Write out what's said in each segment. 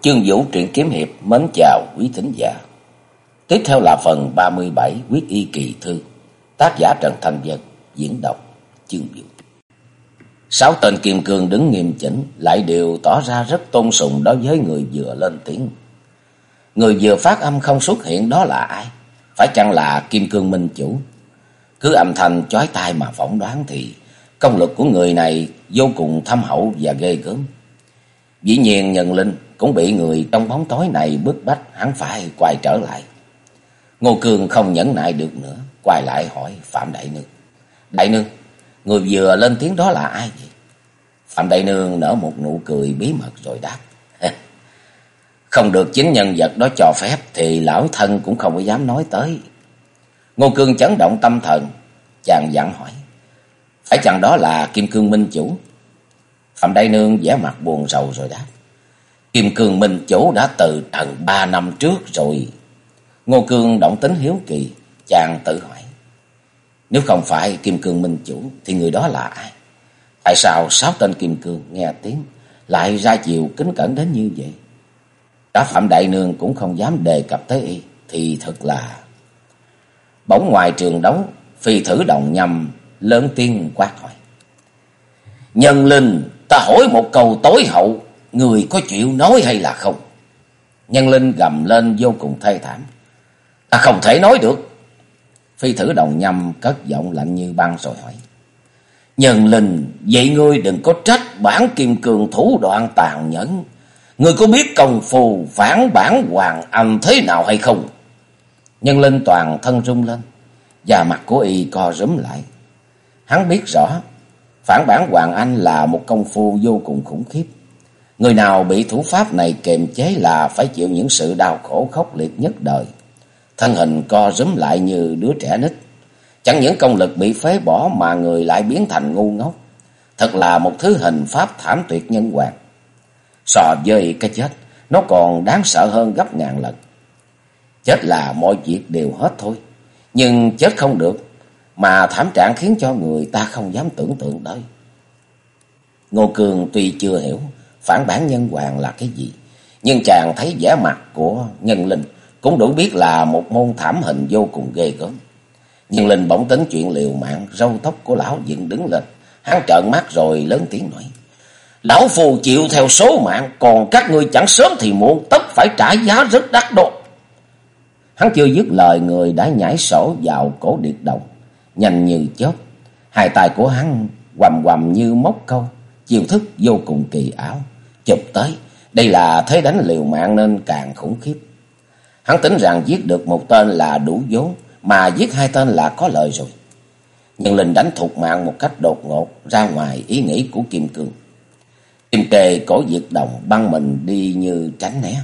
Chương Vũ truyện kiếm hiệp mến chào quý thính giả. Tiếp theo là phần 37 quyết y kỳ thư. Tác giả Trần Thành Dân, diễn đọc Chương Vũ. Sáu tên kim cương đứng nghiêm chỉnh, lại đều tỏ ra rất tôn sùng đối với người vừa lên tiếng. Người vừa phát âm không xuất hiện đó là ai? Phải chăng là kim cương minh chủ? Cứ âm thanh chói tai mà phỏng đoán thì công lực của người này vô cùng thâm hậu và ghê gớm. Dĩ nhiên nhân linh cũng bị người trong bóng tối này bức bách hắn phải quay trở lại. Ngô Cương không nhẫn nại được nữa, quay lại hỏi Phạm Đại Nương. Đại Nương, người vừa lên tiếng đó là ai vậy? Phạm Đại Nương nở một nụ cười bí mật rồi đáp. Không được chính nhân vật đó cho phép thì lão thân cũng không có dám nói tới. Ngô Cương chấn động tâm thần, chàng dặn hỏi. Phải chàng đó là Kim Cương Minh Chủ? Phạm Đại Nương vẻ mặt buồn rầu rồi đáp. Kim Cương Minh Chủ đã từ trần ba năm trước rồi. Ngô Cương động tính hiếu kỳ, chàng tự hỏi. Nếu không phải Kim Cương Minh Chủ thì người đó là ai? Tại sao sáu tên Kim Cương nghe tiếng lại ra chiều kính cẩn đến như vậy? Cả Phạm Đại Nương cũng không dám đề cập tới y thì thật là... Bỗng ngoài trường đấu, phi thử đồng nhầm, lớn tiếng quát hỏi. Nhân linh, ta hỏi một câu tối hậu, người có chịu nói hay là không? Nhân linh gầm lên vô cùng thê thảm. Ta không thể nói được. Phi thử đồng nhâm cất giọng lạnh như băng rồi hỏi. Nhân linh, vậy ngươi đừng có trách bản kim cường thủ đoạn tàn nhẫn. Ngươi có biết công phu phản bản hoàng anh thế nào hay không? Nhân linh toàn thân rung lên, và mặt của y co rúm lại. Hắn biết rõ, phản bản hoàng anh là một công phu vô cùng khủng khiếp. Người nào bị thủ pháp này kiềm chế là phải chịu những sự đau khổ khốc liệt nhất đời. Thân hình co rúm lại như đứa trẻ nít. Chẳng những công lực bị phế bỏ mà người lại biến thành ngu ngốc. Thật là một thứ hình pháp thảm tuyệt nhân hoàng. So với cái chết, nó còn đáng sợ hơn gấp ngàn lần. Chết là mọi việc đều hết thôi. Nhưng chết không được, mà thảm trạng khiến cho người ta không dám tưởng tượng tới. Ngô Cường tuy chưa hiểu phản bản nhân hoàng là cái gì, nhưng chàng thấy vẻ mặt của nhân linh cũng đủ biết là một môn thảm hình vô cùng ghê gớm. Nhân linh bỗng tính chuyện liều mạng, râu tóc của lão dựng đứng lên. Hắn trợn mắt rồi lớn tiếng nói. Lão phù chịu theo số mạng, còn các ngươi chẳng sớm thì muộn, tất phải trả giá rất đắt đô. Hắn chưa dứt lời người đã nhảy sổ vào cổ điệt đồng nhanh như chớp. Hai tay của hắn quầm quầm như móc câu, chiêu thức vô cùng kỳ ảo, chụp tới. Đây là thế đánh liều mạng nên càng khủng khiếp. Hắn tính rằng giết được một tên là đủ vốn, mà giết hai tên là có lợi rồi. Nhưng Linh đánh thục mạng một cách đột ngột ra ngoài ý nghĩ của Kim Cương. Kim kề cổ diệt đồng băng mình đi như tránh né.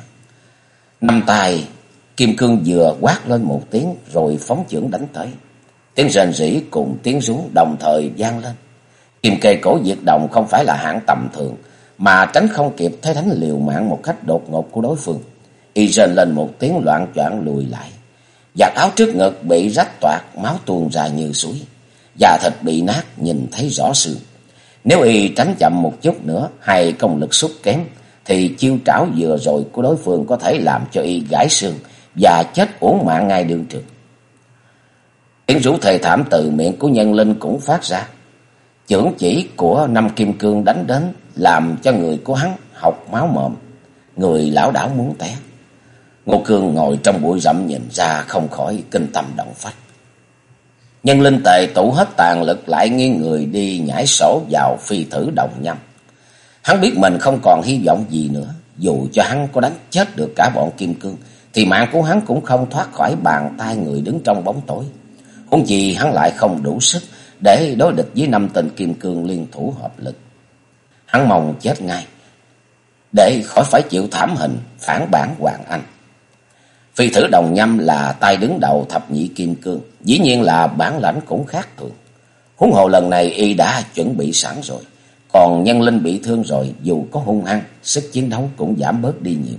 Năm tay, Kim Cương vừa quát lên một tiếng rồi phóng chưởng đánh tới. Tiếng rền rỉ cùng tiếng rú đồng thời vang lên. Kim kề cổ diệt đồng không phải là hạng tầm thường, mà tránh không kịp thấy đánh liều mạng một cách đột ngột của đối phương. Y rên lên một tiếng loạn choạng lùi lại. Giặt áo trước ngực bị rách toạc, máu tuôn ra như suối. Da thịt bị nát, nhìn thấy rõ xương. Nếu y tránh chậm một chút nữa, hay công lực xúc kém, thì chiêu trảo vừa rồi của đối phương có thể làm cho y gãy xương và chết uổng mạng ngay đương trường. Tiếng rú thề thảm từ miệng của nhân linh cũng phát ra. Chưởng chỉ của năm kim cương đánh đến, làm cho người của hắn học máu mồm. Người lão đảo muốn té. Ngô Cương ngồi trong bụi rậm nhìn ra không khỏi kinh tâm động phách. Nhân linh tệ tụ hết tàn lực lại nghiêng người đi nhảy sổ vào phi thử đồng nhâm. Hắn biết mình không còn hy vọng gì nữa. Dù cho hắn có đánh chết được cả bọn kim cương, thì mạng của hắn cũng không thoát khỏi bàn tay người đứng trong bóng tối. Huống gì hắn lại không đủ sức để đối địch với năm tên kim cương liên thủ hợp lực. Hắn mong chết ngay, để khỏi phải chịu thảm hình phản bản Hoàng Anh. Phi thử đồng nhâm là tay đứng đầu thập nhị kim cương, dĩ nhiên là bản lãnh cũng khác thường. Huống hồ lần này y đã chuẩn bị sẵn rồi, còn nhân linh bị thương rồi, dù có hung hăng, sức chiến đấu cũng giảm bớt đi nhiều.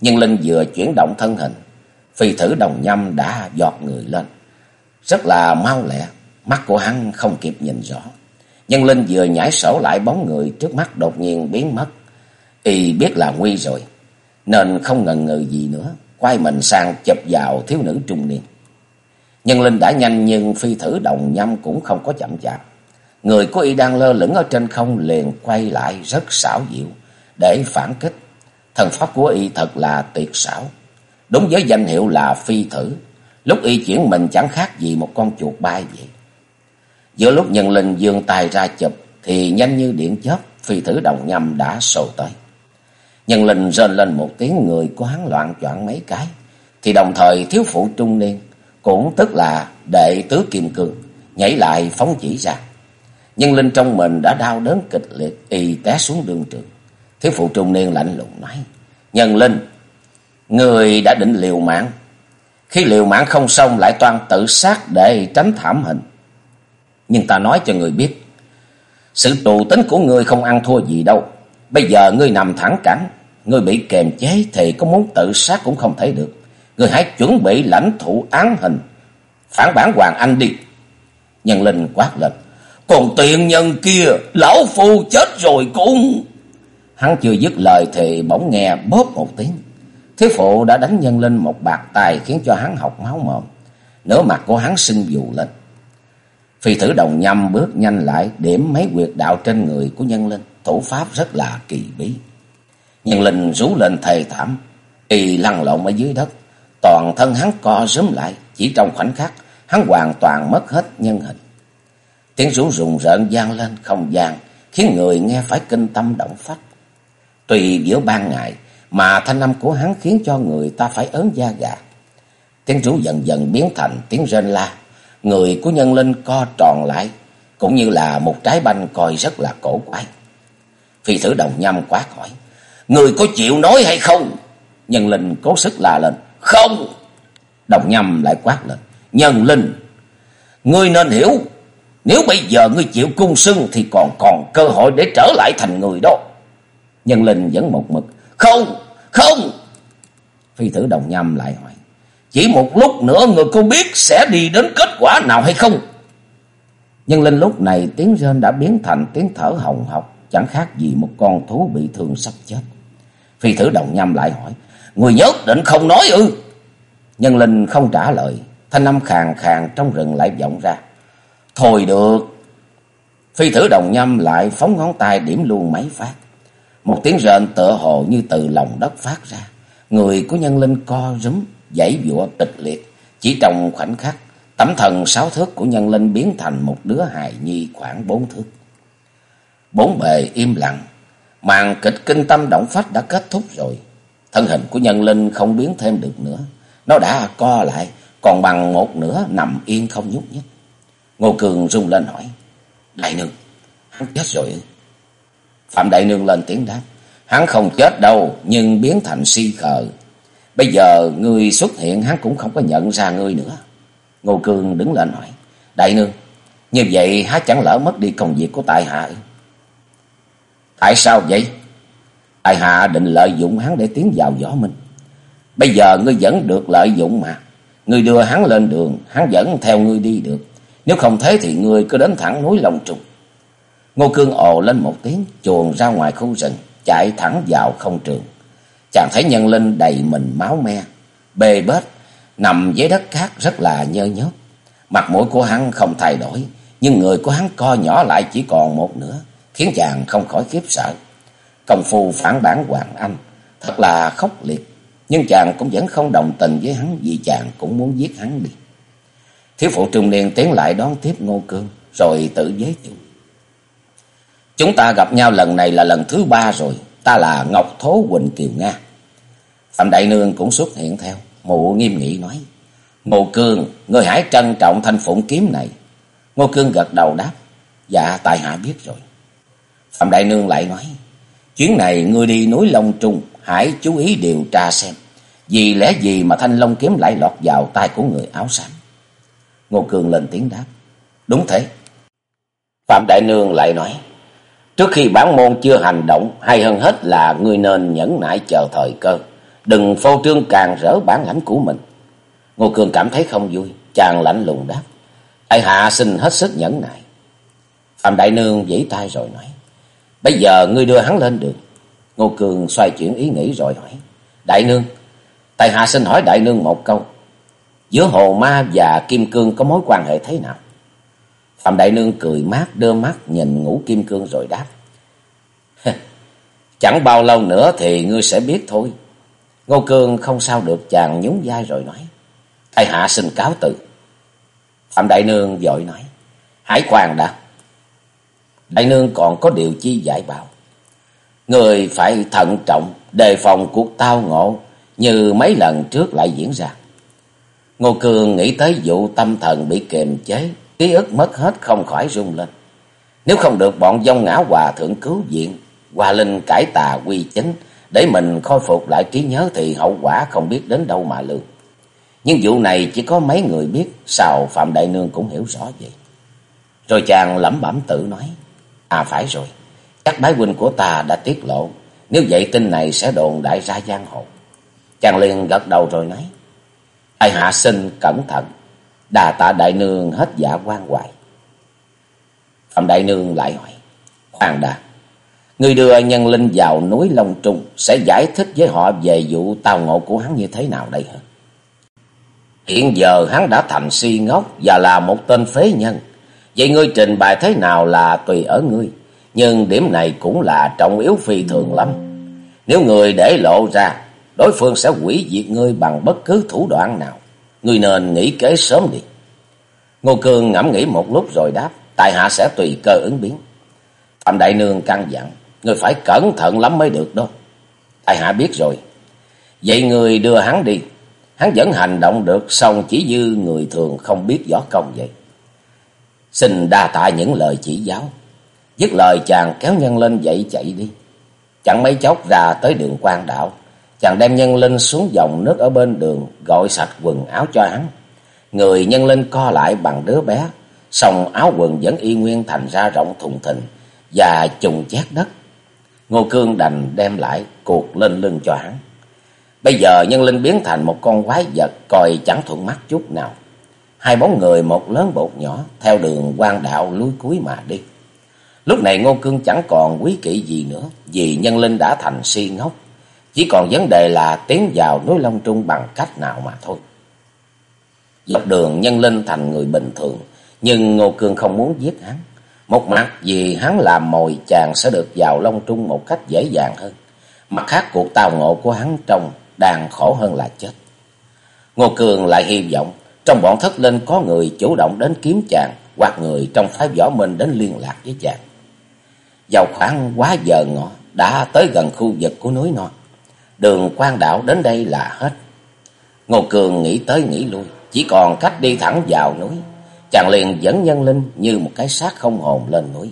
Nhân linh vừa chuyển động thân hình, phi thử đồng nhâm đã giọt người lên. Rất là mau lẹ, mắt của hắn không kịp nhìn rõ. Nhân linh vừa nhảy sổ lại bóng người trước mắt đột nhiên biến mất. Y biết là nguy rồi, nên không ngần ngừ gì nữa, quay mình sang chụp vào thiếu nữ trung niên. Nhân linh đã nhanh nhưng phi thử đồng nhâm cũng không có chậm chạp. Người của y đang lơ lửng ở trên không liền quay lại rất xảo diệu để phản kích. Thần pháp của y thật là tuyệt xảo. Đúng với danh hiệu là phi thử. Lúc y chuyển mình chẳng khác gì một con chuột bay vậy. Giữa lúc nhân linh dương tay ra chụp thì nhanh như điện chớp phi thử đồng nhâm đã sầu tới. Nhân linh rên lên một tiếng người của hắn loạn choạng mấy cái. Thì đồng thời thiếu phụ trung niên cũng tức là đệ tứ kim cương nhảy lại phóng chỉ ra. Nhân linh trong mình đã đau đớn kịch liệt y té xuống đường trường. Thiếu phụ trung niên lạnh lùng nói. Nhân linh, người đã định liều mạng. Khi liều mạng không xong lại toàn tự sát để tránh thảm hình. Nhưng ta nói cho người biết. Sự tù tính của người không ăn thua gì đâu. Bây giờ ngươi nằm thẳng cẳng. Ngươi bị kềm chế thì có muốn tự sát cũng không thể được. Ngươi hãy chuẩn bị lãnh thụ án hình. Phản bản Hoàng Anh đi. Nhân linh quát lên. Còn tiện nhân kia, lão phu chết rồi cũng... Hắn chưa dứt lời thì bỗng nghe bóp một tiếng. Thế phụ đã đánh nhân linh một bạc tài khiến cho hắn học máu mồm. Nửa mặt của hắn sưng dù lên. Phi thử đồng nhâm bước nhanh lại điểm mấy quyệt đạo trên người của nhân linh. Thủ pháp rất là kỳ bí. Nhân linh rú lên thề thảm. Y lăn lộn ở dưới đất. Toàn thân hắn co rúm lại. Chỉ trong khoảnh khắc hắn hoàn toàn mất hết nhân hình. Tiếng rú rùng rợn gian lên không gian, khiến người nghe phải kinh tâm động phách. Tùy giữa ban ngày, mà thanh âm của hắn khiến cho người ta phải ớn da gà. Tiếng rú dần dần biến thành tiếng rên la. Người của nhân linh co tròn lại, cũng như là một trái banh coi rất là cổ quái. Phi thử đồng nhâm quát hỏi, Người có chịu nói hay không? Nhân linh cố sức la lên, Không! Đồng nhâm lại quát lên, Nhân linh, ngươi nên hiểu nếu bây giờ ngươi chịu cung sưng thì còn còn cơ hội để trở lại thành người đó. Nhân linh vẫn một mực. Không, không. Phi tử đồng nhâm lại hỏi. Chỉ một lúc nữa người cô biết sẽ đi đến kết quả nào hay không? Nhân linh lúc này tiếng rên đã biến thành tiếng thở hồng hộc. Chẳng khác gì một con thú bị thương sắp chết. Phi thử đồng nhâm lại hỏi. Người nhất định không nói ư? Nhân linh không trả lời. Thanh âm khàn khàn trong rừng lại vọng ra. Thôi được. Phi thử đồng nhâm lại phóng ngón tay điểm luôn mấy phát. Một tiếng rền tựa hồ như từ lòng đất phát ra. Người của nhân linh co rúm, giãy giụa tịch liệt. Chỉ trong khoảnh khắc, tấm thần sáu thước của nhân linh biến thành một đứa hài nhi khoảng bốn thước. Bốn bề im lặng, màn kịch kinh tâm động phách đã kết thúc rồi. Thân hình của nhân linh không biến thêm được nữa. Nó đã co lại, còn bằng một nửa nằm yên không nhúc nhích. Ngô Cường rung lên hỏi. Đại nương, hắn chết rồi Phạm Đại Nương lên tiếng đáp. Hắn không chết đâu, nhưng biến thành si khờ. Bây giờ ngươi xuất hiện hắn cũng không có nhận ra ngươi nữa. Ngô Cường đứng lên hỏi. Đại Nương, như vậy há chẳng lỡ mất đi công việc của tại hạ. Tại sao vậy? Tại hạ định lợi dụng hắn để tiến vào võ minh. Bây giờ ngươi vẫn được lợi dụng mà. Ngươi đưa hắn lên đường, hắn vẫn theo ngươi đi được. Nếu không thế thì ngươi cứ đến thẳng núi Long Trùng. Ngô Cương ồ lên một tiếng, chuồn ra ngoài khu rừng, chạy thẳng vào không trường. Chàng thấy nhân linh đầy mình máu me, bê bết, nằm dưới đất cát rất là nhơ nhớp. Mặt mũi của hắn không thay đổi, nhưng người của hắn co nhỏ lại chỉ còn một nửa, khiến chàng không khỏi khiếp sợ. Công phu phản bản Hoàng Anh, thật là khốc liệt, nhưng chàng cũng vẫn không đồng tình với hắn vì chàng cũng muốn giết hắn đi. Thiếu phụ trung niên tiến lại đón tiếp Ngô Cương, rồi tự giới thiệu. Chúng ta gặp nhau lần này là lần thứ ba rồi, ta là Ngọc Thố Quỳnh Kiều Nga. Phạm Đại Nương cũng xuất hiện theo, mụ nghiêm nghị nói. Ngô Cương, người hãy trân trọng thanh phụng kiếm này. Ngô Cương gật đầu đáp, dạ tại hạ biết rồi. Phạm Đại Nương lại nói, chuyến này ngươi đi núi Long Trung, hãy chú ý điều tra xem, vì lẽ gì mà thanh long kiếm lại lọt vào tay của người áo xám. Ngô cương lên tiếng đáp. Đúng thế. Phạm Đại Nương lại nói. Trước khi bản môn chưa hành động, hay hơn hết là ngươi nên nhẫn nại chờ thời cơ. Đừng phô trương càng rỡ bản lãnh của mình. Ngô Cường cảm thấy không vui. Chàng lạnh lùng đáp. Tại hạ xin hết sức nhẫn nại. Phạm Đại Nương vẫy tay rồi nói. Bây giờ ngươi đưa hắn lên được. Ngô Cường xoay chuyển ý nghĩ rồi hỏi. Đại nương, tại hạ xin hỏi đại nương một câu. Giữa hồ ma và kim cương có mối quan hệ thế nào? Phạm đại nương cười mát đưa mắt nhìn ngũ kim cương rồi đáp. Chẳng bao lâu nữa thì ngươi sẽ biết thôi. Ngô Cương không sao được chàng nhún vai rồi nói. Thầy hạ xin cáo từ. Phạm Đại Nương vội nói. Hải quan đã. Đại Nương còn có điều chi giải bảo. Người phải thận trọng, đề phòng cuộc tao ngộ như mấy lần trước lại diễn ra. Ngô Cương nghĩ tới vụ tâm thần bị kiềm chế, ký ức mất hết không khỏi rung lên. Nếu không được bọn dông ngã hòa thượng cứu viện, hòa linh cải tà quy chính, để mình khôi phục lại trí nhớ thì hậu quả không biết đến đâu mà lường. Nhưng vụ này chỉ có mấy người biết, sao Phạm Đại Nương cũng hiểu rõ vậy. Rồi chàng lẩm bẩm tự nói, à phải rồi, chắc bái huynh của ta đã tiết lộ, nếu vậy tin này sẽ đồn đại ra giang hồ. Chàng liền gật đầu rồi nói, ai hạ sinh cẩn thận, đà tạ Đại Nương hết dạ quan hoài. Phạm Đại Nương lại hỏi, hoàng đà, Người đưa nhân linh vào núi Long Trung sẽ giải thích với họ về vụ tào ngộ của hắn như thế nào đây hả? Hiện giờ hắn đã thành si ngốc và là một tên phế nhân. Vậy ngươi trình bày thế nào là tùy ở ngươi. Nhưng điểm này cũng là trọng yếu phi thường lắm. Nếu người để lộ ra, đối phương sẽ hủy diệt ngươi bằng bất cứ thủ đoạn nào. Ngươi nên nghĩ kế sớm đi. Ngô Cương ngẫm nghĩ một lúc rồi đáp, Tài hạ sẽ tùy cơ ứng biến. Phạm Đại Nương căn dặn, Người phải cẩn thận lắm mới được đó. Tài hạ biết rồi. Vậy người đưa hắn đi. Hắn vẫn hành động được xong chỉ dư người thường không biết võ công vậy. Xin đa tạ những lời chỉ giáo. Dứt lời chàng kéo nhân lên dậy chạy đi. Chẳng mấy chốc ra tới đường quan đạo. Chàng đem nhân linh xuống dòng nước ở bên đường, gọi sạch quần áo cho hắn. Người nhân linh co lại bằng đứa bé. song áo quần vẫn y nguyên thành ra rộng thùng thình và trùng chét đất. Ngô Cương đành đem lại cuộc lên lưng cho hắn. Bây giờ nhân linh biến thành một con quái vật coi chẳng thuận mắt chút nào. Hai bóng người, một lớn một nhỏ, theo đường quan đạo lúi cuối mà đi. Lúc này Ngô Cương chẳng còn quý kỵ gì nữa vì nhân linh đã thành si ngốc. Chỉ còn vấn đề là tiến vào núi Long Trung bằng cách nào mà thôi. Dọc đường nhân linh thành người bình thường, nhưng Ngô Cương không muốn giết hắn. Một mặt vì hắn làm mồi chàng sẽ được vào Long Trung một cách dễ dàng hơn. Mặt khác, cuộc tào ngộ của hắn trong đang khổ hơn là chết. Ngô Cường lại hy vọng trong bọn thất linh có người chủ động đến kiếm chàng hoặc người trong phái võ minh đến liên lạc với chàng. Vào khoảng quá giờ ngọ, đã tới gần khu vực của núi non. Đường quan đạo đến đây là hết. Ngô Cường nghĩ tới nghĩ lui, chỉ còn cách đi thẳng vào núi. Chàng liền dẫn nhân linh như một cái xác không hồn lên núi.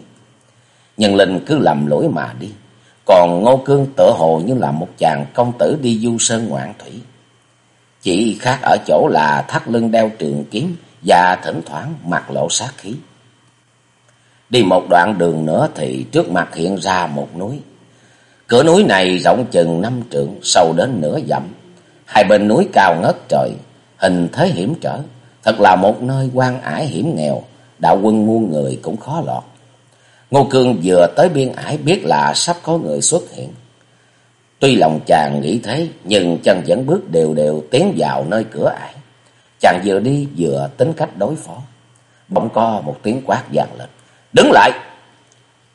Nhân linh cứ lầm lỗi mà đi. Còn Ngô Cương tựa hồ như là một chàng công tử đi du sơn ngoạn thủy. Chỉ khác ở chỗ là thắt lưng đeo trường kiếm và thỉnh thoảng mặc lộ sát khí. Đi một đoạn đường nữa thì trước mặt hiện ra một núi. Cửa núi này rộng chừng năm trượng, sâu đến nửa dặm. Hai bên núi cao ngất trời, hình thế hiểm trở. Thật là một nơi quan ải hiểm nghèo, đạo quân muôn người cũng khó lọt. Ngô Cương vừa tới biên ải biết là sắp có người xuất hiện. Tuy lòng chàng nghĩ thế, nhưng chân vẫn bước đều đều tiến vào nơi cửa ải. Chàng vừa đi vừa tính cách đối phó. Bỗng co một tiếng quát vang lên. Đứng lại!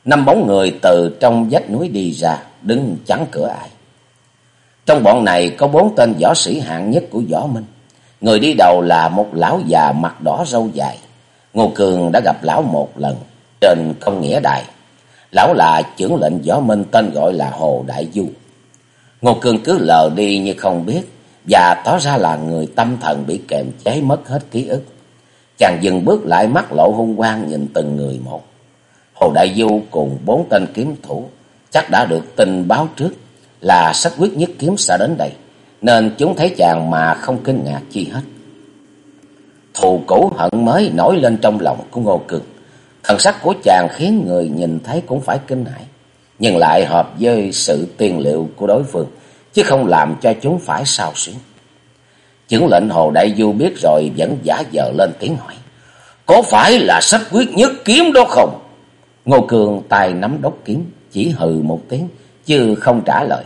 Năm bóng người từ trong vách núi đi ra, đứng chắn cửa ai. Trong bọn này có bốn tên võ sĩ hạng nhất của võ minh. Người đi đầu là một lão già mặt đỏ râu dài. Ngô Cường đã gặp lão một lần trên công nghĩa đài. Lão là trưởng lệnh võ minh tên gọi là Hồ Đại Du. Ngô Cường cứ lờ đi như không biết và tỏ ra là người tâm thần bị kềm chế mất hết ký ức. Chàng dừng bước lại mắt lộ hung quang nhìn từng người một. Hồ Đại Du cùng bốn tên kiếm thủ chắc đã được tin báo trước là sách quyết nhất kiếm sẽ đến đây nên chúng thấy chàng mà không kinh ngạc chi hết. Thù cũ hận mới nổi lên trong lòng của Ngô Cường. Thần sắc của chàng khiến người nhìn thấy cũng phải kinh hãi, nhưng lại hợp với sự tiền liệu của đối phương, chứ không làm cho chúng phải sao xuyến. Chứng lệnh Hồ Đại Du biết rồi vẫn giả vờ lên tiếng hỏi. Có phải là sách quyết nhất kiếm đó không? Ngô Cường tay nắm đốc kiếm, chỉ hừ một tiếng, chứ không trả lời.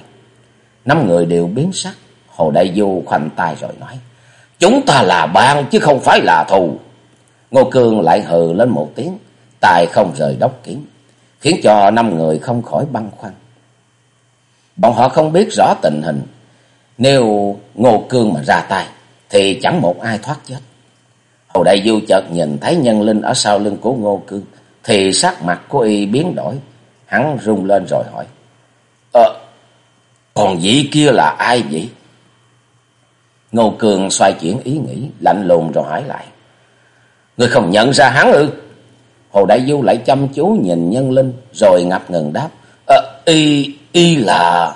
Năm người đều biến sắc, Hồ Đại Du khoanh tay rồi nói. Chúng ta là bạn chứ không phải là thù. Ngô Cương lại hừ lên một tiếng. Tài không rời đốc kiếm. Khiến cho năm người không khỏi băn khoăn. Bọn họ không biết rõ tình hình. Nếu Ngô Cương mà ra tay. Thì chẳng một ai thoát chết. Hồ Đại Du chợt nhìn thấy nhân linh ở sau lưng của Ngô Cương. Thì sắc mặt của y biến đổi. Hắn rung lên rồi hỏi. Ờ, còn vị kia là ai vậy? Ngô Cường xoay chuyển ý nghĩ, lạnh lùng rồi hỏi lại. Người không nhận ra hắn ư? Hồ Đại Du lại chăm chú nhìn nhân linh, rồi ngập ngừng đáp. Ờ, y, y là...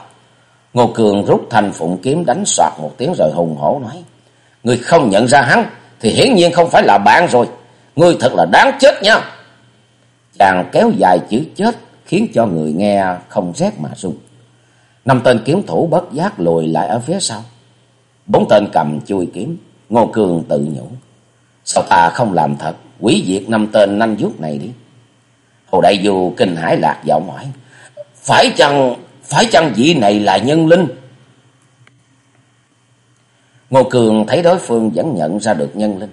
Ngô Cường rút thành phụng kiếm đánh soạt một tiếng rồi hùng hổ nói. Người không nhận ra hắn, thì hiển nhiên không phải là bạn rồi. Ngươi thật là đáng chết nha. Chàng kéo dài chữ chết, khiến cho người nghe không rét mà run. Năm tên kiếm thủ bất giác lùi lại ở phía sau. Bốn tên cầm chui kiếm, Ngô Cường tự nhủ. Sao ta không làm thật, quý diệt năm tên nanh vuốt này đi. Hồ Đại Du kinh hãi lạc giọng hỏi. Phải chăng, phải chăng vị này là nhân linh? Ngô Cường thấy đối phương vẫn nhận ra được nhân linh.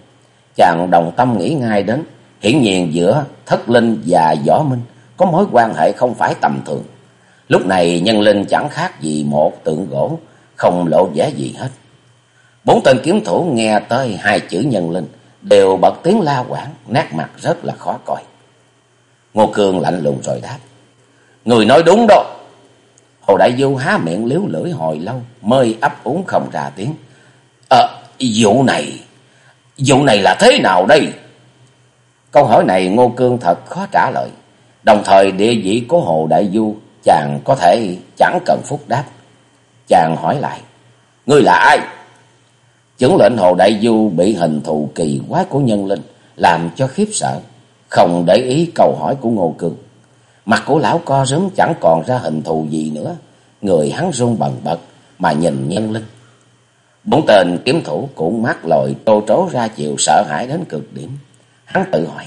Chàng đồng tâm nghĩ ngay đến, hiển nhiên giữa thất linh và võ minh có mối quan hệ không phải tầm thường. Lúc này nhân linh chẳng khác gì một tượng gỗ, không lộ vẻ gì hết. Bốn tên kiếm thủ nghe tới hai chữ nhân linh, đều bật tiếng la quảng, nét mặt rất là khó coi. Ngô Cương lạnh lùng rồi đáp. Người nói đúng đó. Hồ Đại Du há miệng liếu lưỡi hồi lâu, mới ấp úng không ra tiếng. Ờ, vụ này, vụ này là thế nào đây? Câu hỏi này Ngô Cương thật khó trả lời. Đồng thời địa vị của Hồ Đại Du chàng có thể chẳng cần phúc đáp. Chàng hỏi lại, ngươi là ai? Chứng lệnh Hồ Đại Du bị hình thù kỳ quái của nhân linh, làm cho khiếp sợ, không để ý câu hỏi của Ngô Cường. Mặt của lão co rúm chẳng còn ra hình thù gì nữa, người hắn run bần bật mà nhìn nhân linh. Bốn tên kiếm thủ cũng mắt lội tô trố ra chịu sợ hãi đến cực điểm. Hắn tự hỏi,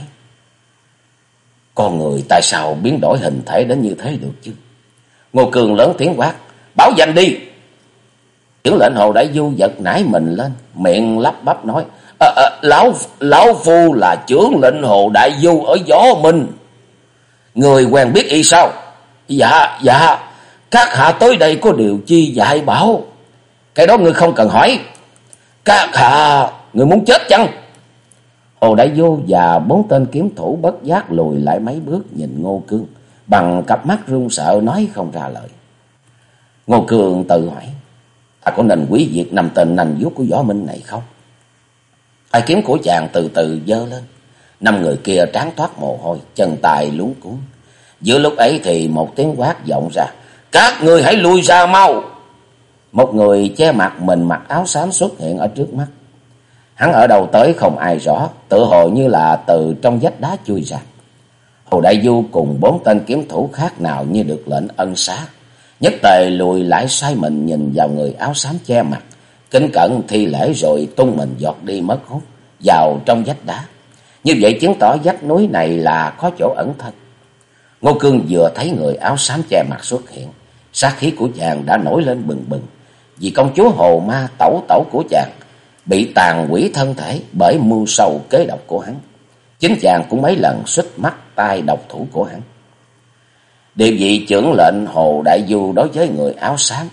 con người tại sao biến đổi hình thể đến như thế được chứ? Ngô Cường lớn tiếng quát, bảo danh đi. Trưởng lệnh Hồ Đại Du giật nảy mình lên, miệng lắp bắp nói, à, à, lão, lão Phu là trưởng lệnh Hồ Đại Du ở Gió Minh. Người quen biết y sao? Dạ, dạ, các hạ tới đây có điều chi dạy bảo. Cái đó ngươi không cần hỏi. Các hạ, người muốn chết chăng? Hồ Đại Vô và bốn tên kiếm thủ bất giác lùi lại mấy bước nhìn Ngô Cương, bằng cặp mắt run sợ nói không ra lời. Ngô Cương tự hỏi, ta có nên quý diệt nằm tên nành vuốt của võ minh này không? Ai kiếm của chàng từ từ dơ lên, năm người kia trán thoát mồ hôi, chân tài luống cuốn. Giữa lúc ấy thì một tiếng quát vọng ra, các người hãy lui ra mau. Một người che mặt mình mặc áo xám xuất hiện ở trước mắt. Hắn ở đâu tới không ai rõ, tự hồ như là từ trong vách đá chui ra. Hồ Đại Du cùng bốn tên kiếm thủ khác nào như được lệnh ân xá. Nhất tề lùi lại xoay mình nhìn vào người áo xám che mặt. Kính cẩn thi lễ rồi tung mình giọt đi mất hút vào trong vách đá. Như vậy chứng tỏ vách núi này là có chỗ ẩn thân. Ngô Cương vừa thấy người áo xám che mặt xuất hiện. Sát khí của chàng đã nổi lên bừng bừng. Vì công chúa Hồ Ma tẩu tẩu của chàng bị tàn quỷ thân thể bởi mưu sầu kế độc của hắn. Chính chàng cũng mấy lần xích mắt tay độc thủ của hắn. điều vị trưởng lệnh Hồ Đại Du đối với người áo xám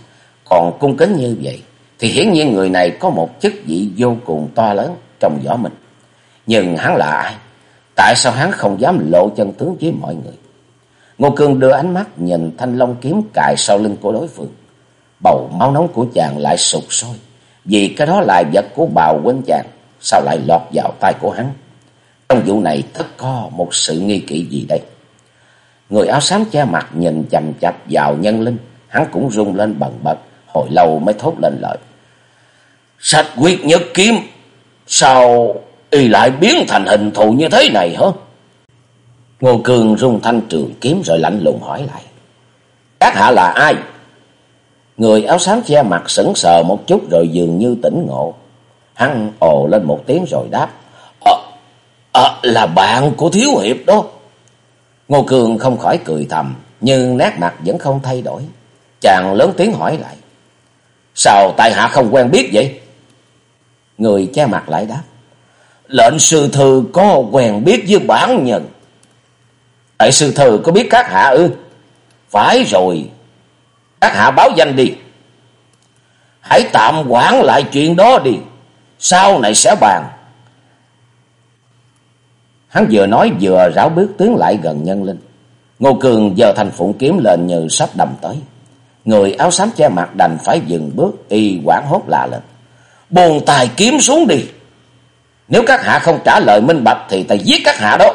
còn cung kính như vậy, thì hiển nhiên người này có một chức vị vô cùng to lớn trong võ mình. Nhưng hắn là ai? Tại sao hắn không dám lộ chân tướng với mọi người? Ngô Cương đưa ánh mắt nhìn thanh long kiếm cài sau lưng của đối phương. Bầu máu nóng của chàng lại sụt sôi. Vì cái đó là vật của bào huynh chàng, sao lại lọt vào tay của hắn? Trong vụ này tất có một sự nghi kỵ gì đây? Người áo xám che mặt nhìn chầm chập vào nhân linh, hắn cũng rung lên bần bật, hồi lâu mới thốt lên lời. Sách quyết nhất kiếm, sao y lại biến thành hình thù như thế này hả? Ngô cương rung thanh trường kiếm rồi lạnh lùng hỏi lại. Các hạ là ai? Người áo xám che mặt sững sờ một chút rồi dường như tỉnh ngộ. Hắn ồ lên một tiếng rồi đáp. Ờ, à, là bạn của Thiếu Hiệp đó. Ngô Cường không khỏi cười thầm, nhưng nét mặt vẫn không thay đổi. Chàng lớn tiếng hỏi lại. Sao tại hạ không quen biết vậy? Người che mặt lại đáp. Lệnh sư thư có quen biết với bản nhân. Tại sư thư có biết các hạ ư? Phải rồi. Các hạ báo danh đi. Hãy tạm quản lại chuyện đó đi. Sau này sẽ bàn. Hắn vừa nói vừa ráo bước tiến lại gần nhân linh. Ngô Cường giờ thành phụng kiếm lên như sắp đầm tới. Người áo xám che mặt đành phải dừng bước, y quảng hốt lạ lên. Buồn tài kiếm xuống đi. Nếu các hạ không trả lời minh bạch thì ta giết các hạ đó.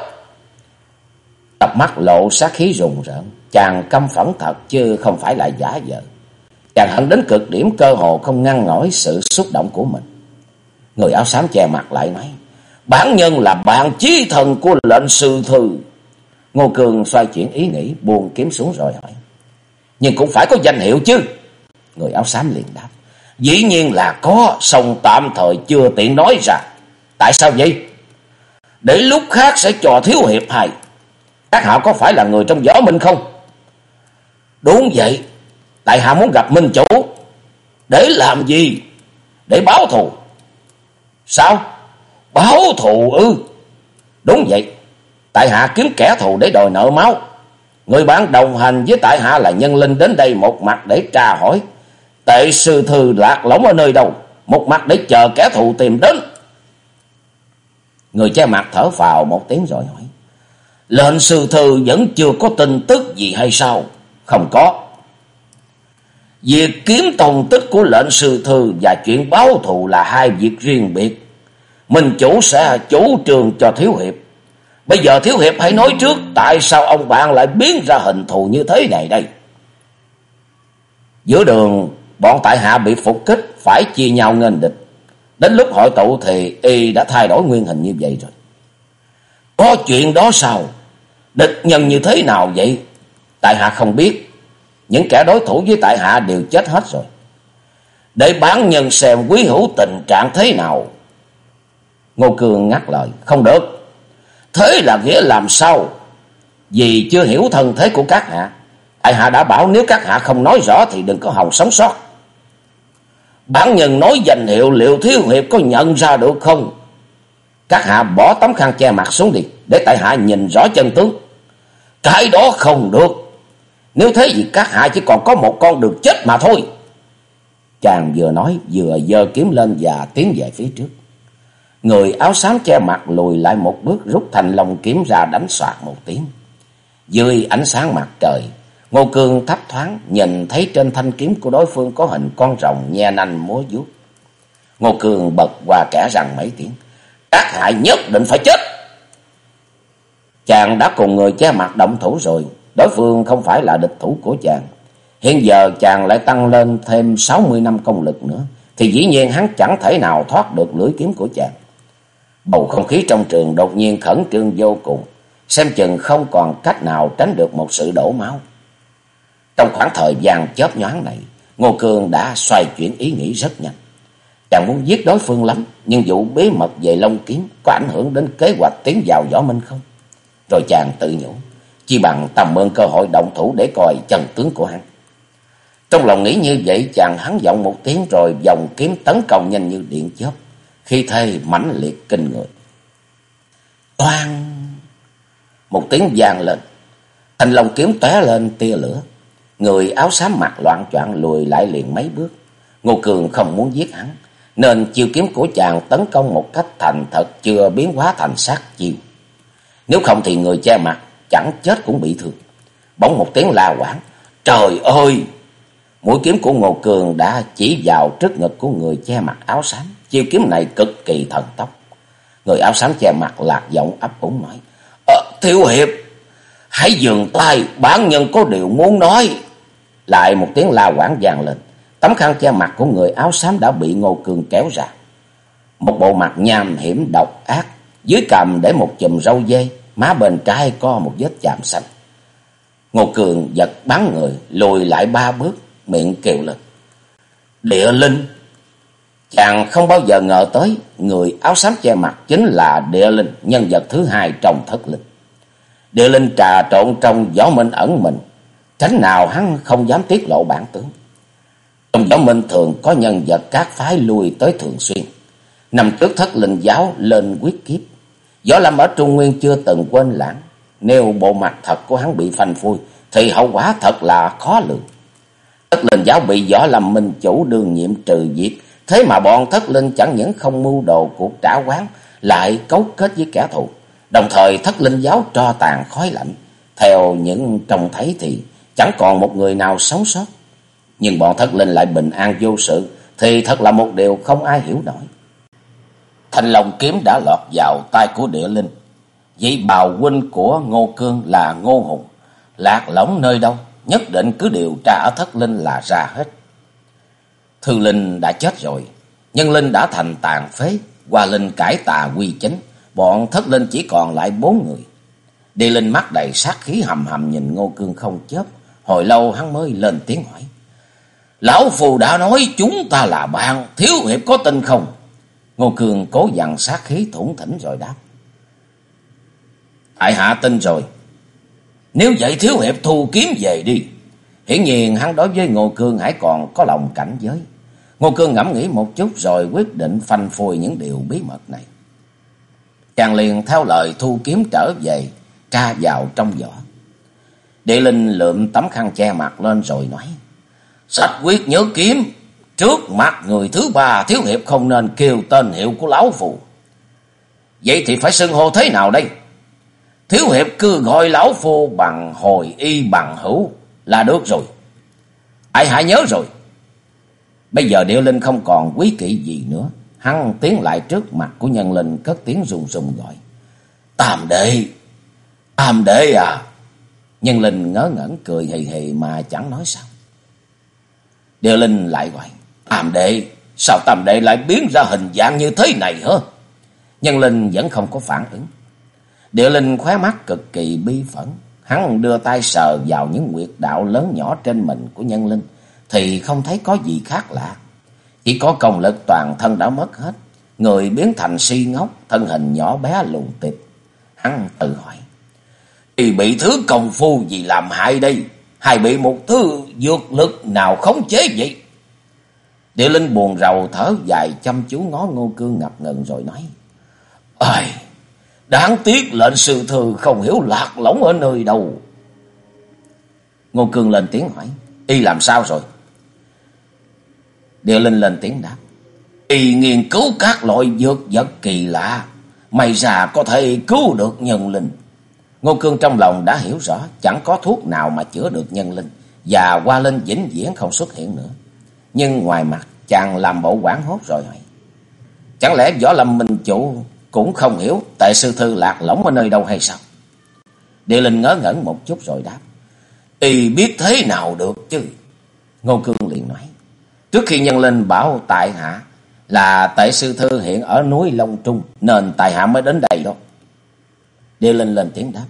Tập mắt lộ sát khí rùng rợn. Chàng căm phẫn thật chứ không phải là giả vờ. Chàng hận đến cực điểm cơ hồ không ngăn nổi sự xúc động của mình. Người áo xám che mặt lại nói. Bản nhân là bạn chí thần của lệnh sư thư. Ngô Cường xoay chuyển ý nghĩ buông kiếm xuống rồi hỏi. Nhưng cũng phải có danh hiệu chứ. Người áo xám liền đáp. Dĩ nhiên là có, song tạm thời chưa tiện nói ra. Tại sao vậy? Để lúc khác sẽ cho thiếu hiệp hài Các hạ có phải là người trong gió mình không? Đúng vậy. Tại hạ muốn gặp minh chủ. Để làm gì? Để báo thù. Sao? Báo thù ư? Đúng vậy. Tại hạ kiếm kẻ thù để đòi nợ máu. Người bạn đồng hành với tại hạ là nhân linh đến đây một mặt để tra hỏi. Tệ sư thư lạc lõng ở nơi đâu? Một mặt để chờ kẻ thù tìm đến. Người che mặt thở vào một tiếng rồi hỏi. Lệnh sư thư vẫn chưa có tin tức gì hay sao? Không có. Việc kiếm tồn tích của lệnh sư thư và chuyện báo thù là hai việc riêng biệt. Mình chủ sẽ chủ trường cho Thiếu Hiệp. Bây giờ Thiếu Hiệp hãy nói trước tại sao ông bạn lại biến ra hình thù như thế này đây. Giữa đường, bọn tại hạ bị phục kích, phải chia nhau nghênh địch. Đến lúc hội tụ thì y đã thay đổi nguyên hình như vậy rồi. Có chuyện đó sao? Địch nhân như thế nào vậy? Tại hạ không biết. Những kẻ đối thủ với tại hạ đều chết hết rồi. Để bán nhân xem quý hữu tình trạng thế nào. Ngô Cường ngắt lời. Không được. Thế là nghĩa làm sao? Vì chưa hiểu thân thế của các hạ. Tại hạ đã bảo nếu các hạ không nói rõ thì đừng có hòng sống sót. Bản nhân nói danh hiệu liệu thiếu hiệp có nhận ra được không? Các hạ bỏ tấm khăn che mặt xuống đi, để tại hạ nhìn rõ chân tướng. Cái đó không được. Nếu thế thì các hạ chỉ còn có một con đường chết mà thôi. Chàng vừa nói vừa giơ kiếm lên và tiến về phía trước. Người áo xám che mặt lùi lại một bước rút thành lòng kiếm ra đánh soạt một tiếng. Dưới ánh sáng mặt trời, Ngô Cương thấp thoáng nhìn thấy trên thanh kiếm của đối phương có hình con rồng nhe nanh múa vuốt. Ngô Cương bật qua kẻ rằng mấy tiếng. Các hại nhất định phải chết. Chàng đã cùng người che mặt động thủ rồi. Đối phương không phải là địch thủ của chàng. Hiện giờ chàng lại tăng lên thêm 60 năm công lực nữa. Thì dĩ nhiên hắn chẳng thể nào thoát được lưỡi kiếm của chàng. Bầu không khí trong trường đột nhiên khẩn trương vô cùng. Xem chừng không còn cách nào tránh được một sự đổ máu. Trong khoảng thời gian chớp nhoáng này, Ngô Cương đã xoay chuyển ý nghĩ rất nhanh. Chàng muốn giết đối phương lắm, nhưng vụ bí mật về Long Kiếm có ảnh hưởng đến kế hoạch tiến vào Võ Minh không? Rồi chàng tự nhủ, chi bằng tầm ơn cơ hội động thủ để coi chân tướng của hắn. Trong lòng nghĩ như vậy, chàng hắn giọng một tiếng rồi dòng kiếm tấn công nhanh như điện chớp, khi thê mãnh liệt kinh người. Toan! Một tiếng vang lên, thành lòng kiếm tóe lên tia lửa. Người áo xám mặt loạn choạng lùi lại liền mấy bước. Ngô Cường không muốn giết hắn, nên chiêu kiếm của chàng tấn công một cách thành thật chưa biến hóa thành sát chiêu. Nếu không thì người che mặt chẳng chết cũng bị thương. Bỗng một tiếng la quảng. Trời ơi! Mũi kiếm của Ngô Cường đã chỉ vào trước ngực của người che mặt áo xám. Chiêu kiếm này cực kỳ thần tốc. Người áo xám che mặt lạc giọng ấp úng nói. Ờ, thiếu hiệp! Hãy dừng tay, bản nhân có điều muốn nói. Lại một tiếng la quảng vang lên. Tấm khăn che mặt của người áo xám đã bị Ngô Cường kéo ra. Một bộ mặt nham hiểm độc ác. Dưới cầm để một chùm râu dây. Má bên trái có một vết chạm xanh. Ngô Cường giật bắn người, lùi lại ba bước, miệng kêu lên. Địa linh! Chàng không bao giờ ngờ tới, người áo xám che mặt chính là địa linh, nhân vật thứ hai trong thất linh. Địa linh trà trộn trong gió minh ẩn mình, tránh nào hắn không dám tiết lộ bản tướng. Trong gió minh thường có nhân vật các phái lui tới thường xuyên. Năm trước thất linh giáo lên quyết kiếp. Võ Lâm ở Trung Nguyên chưa từng quên lãng. Nếu bộ mặt thật của hắn bị phanh phui, thì hậu quả thật là khó lường. Thất linh giáo bị võ Lâm minh chủ đương nhiệm trừ diệt. Thế mà bọn thất linh chẳng những không mưu đồ cuộc trả quán, lại cấu kết với kẻ thù. Đồng thời thất linh giáo cho tàn khói lạnh. Theo những trông thấy thì chẳng còn một người nào sống sót. Nhưng bọn thất linh lại bình an vô sự, thì thật là một điều không ai hiểu nổi. Thành lòng kiếm đã lọt vào tay của địa linh. Vậy bào huynh của Ngô Cương là Ngô Hùng. Lạc lõng nơi đâu, nhất định cứ điều tra ở thất linh là ra hết. Thư linh đã chết rồi, nhân linh đã thành tàn phế, Hoa linh cải tà quy chính, bọn thất linh chỉ còn lại bốn người. Địa linh mắt đầy sát khí hầm hầm nhìn Ngô Cương không chớp, hồi lâu hắn mới lên tiếng hỏi. Lão Phù đã nói chúng ta là bạn, thiếu hiệp có tin không? Ngô Cường cố dằn sát khí thủng thỉnh rồi đáp. Tại hạ tin rồi. Nếu vậy thiếu hiệp thu kiếm về đi. Hiển nhiên hắn đối với Ngô Cương hãy còn có lòng cảnh giới. Ngô Cương ngẫm nghĩ một chút rồi quyết định phanh phui những điều bí mật này. Chàng liền theo lời thu kiếm trở về, tra vào trong vỏ. Địa Linh lượm tấm khăn che mặt lên rồi nói. Sách quyết nhớ kiếm, trước mặt người thứ ba thiếu hiệp không nên kêu tên hiệu của lão phù. Vậy thì phải xưng hô thế nào đây? Thiếu hiệp cứ gọi lão phu bằng hồi y bằng hữu là được rồi. Ai hãy nhớ rồi. Bây giờ điệu linh không còn quý kỵ gì nữa. Hắn tiến lại trước mặt của nhân linh, cất tiếng rùng rùng gọi. Tam đệ! Tam đệ à! Nhân linh ngớ ngẩn cười hì hì mà chẳng nói sao. Điệu linh lại gọi. Tam đệ! Sao tam đệ lại biến ra hình dạng như thế này hả? Nhân linh vẫn không có phản ứng. Địa linh khóe mắt cực kỳ bi phẫn. Hắn đưa tay sờ vào những quyệt đạo lớn nhỏ trên mình của nhân linh. Thì không thấy có gì khác lạ. Chỉ có công lực toàn thân đã mất hết. Người biến thành si ngốc, thân hình nhỏ bé lùn tịch. Hắn tự hỏi. Thì bị thứ công phu gì làm hại đây? Hay bị một thứ dược lực nào khống chế vậy? Địa linh buồn rầu thở dài, chăm chú ngó ngô cương ngập ngừng rồi nói. Ôi! Đáng tiếc lệnh sư thư không hiểu lạc lõng ở nơi đâu. Ngô Cương lên tiếng hỏi. Y làm sao rồi? Địa Linh lên tiếng đáp. Y nghiên cứu các loại dược vật kỳ lạ. May ra có thể cứu được nhân linh. Ngô Cương trong lòng đã hiểu rõ. Chẳng có thuốc nào mà chữa được nhân linh. Và qua linh vĩnh viễn không xuất hiện nữa. Nhưng ngoài mặt, chàng làm bộ quảng hốt rồi hỏi. Chẳng lẽ võ lâm minh chủ cũng không hiểu tệ sư thư lạc lõng ở nơi đâu hay sao. Địa linh ngớ ngẩn một chút rồi đáp. Y biết thế nào được chứ. Ngô Cương liền nói. Trước khi nhân linh bảo tại hạ là tệ sư thư hiện ở núi Long Trung, nên tại hạ mới đến đây đó. Địa linh lên tiếng đáp.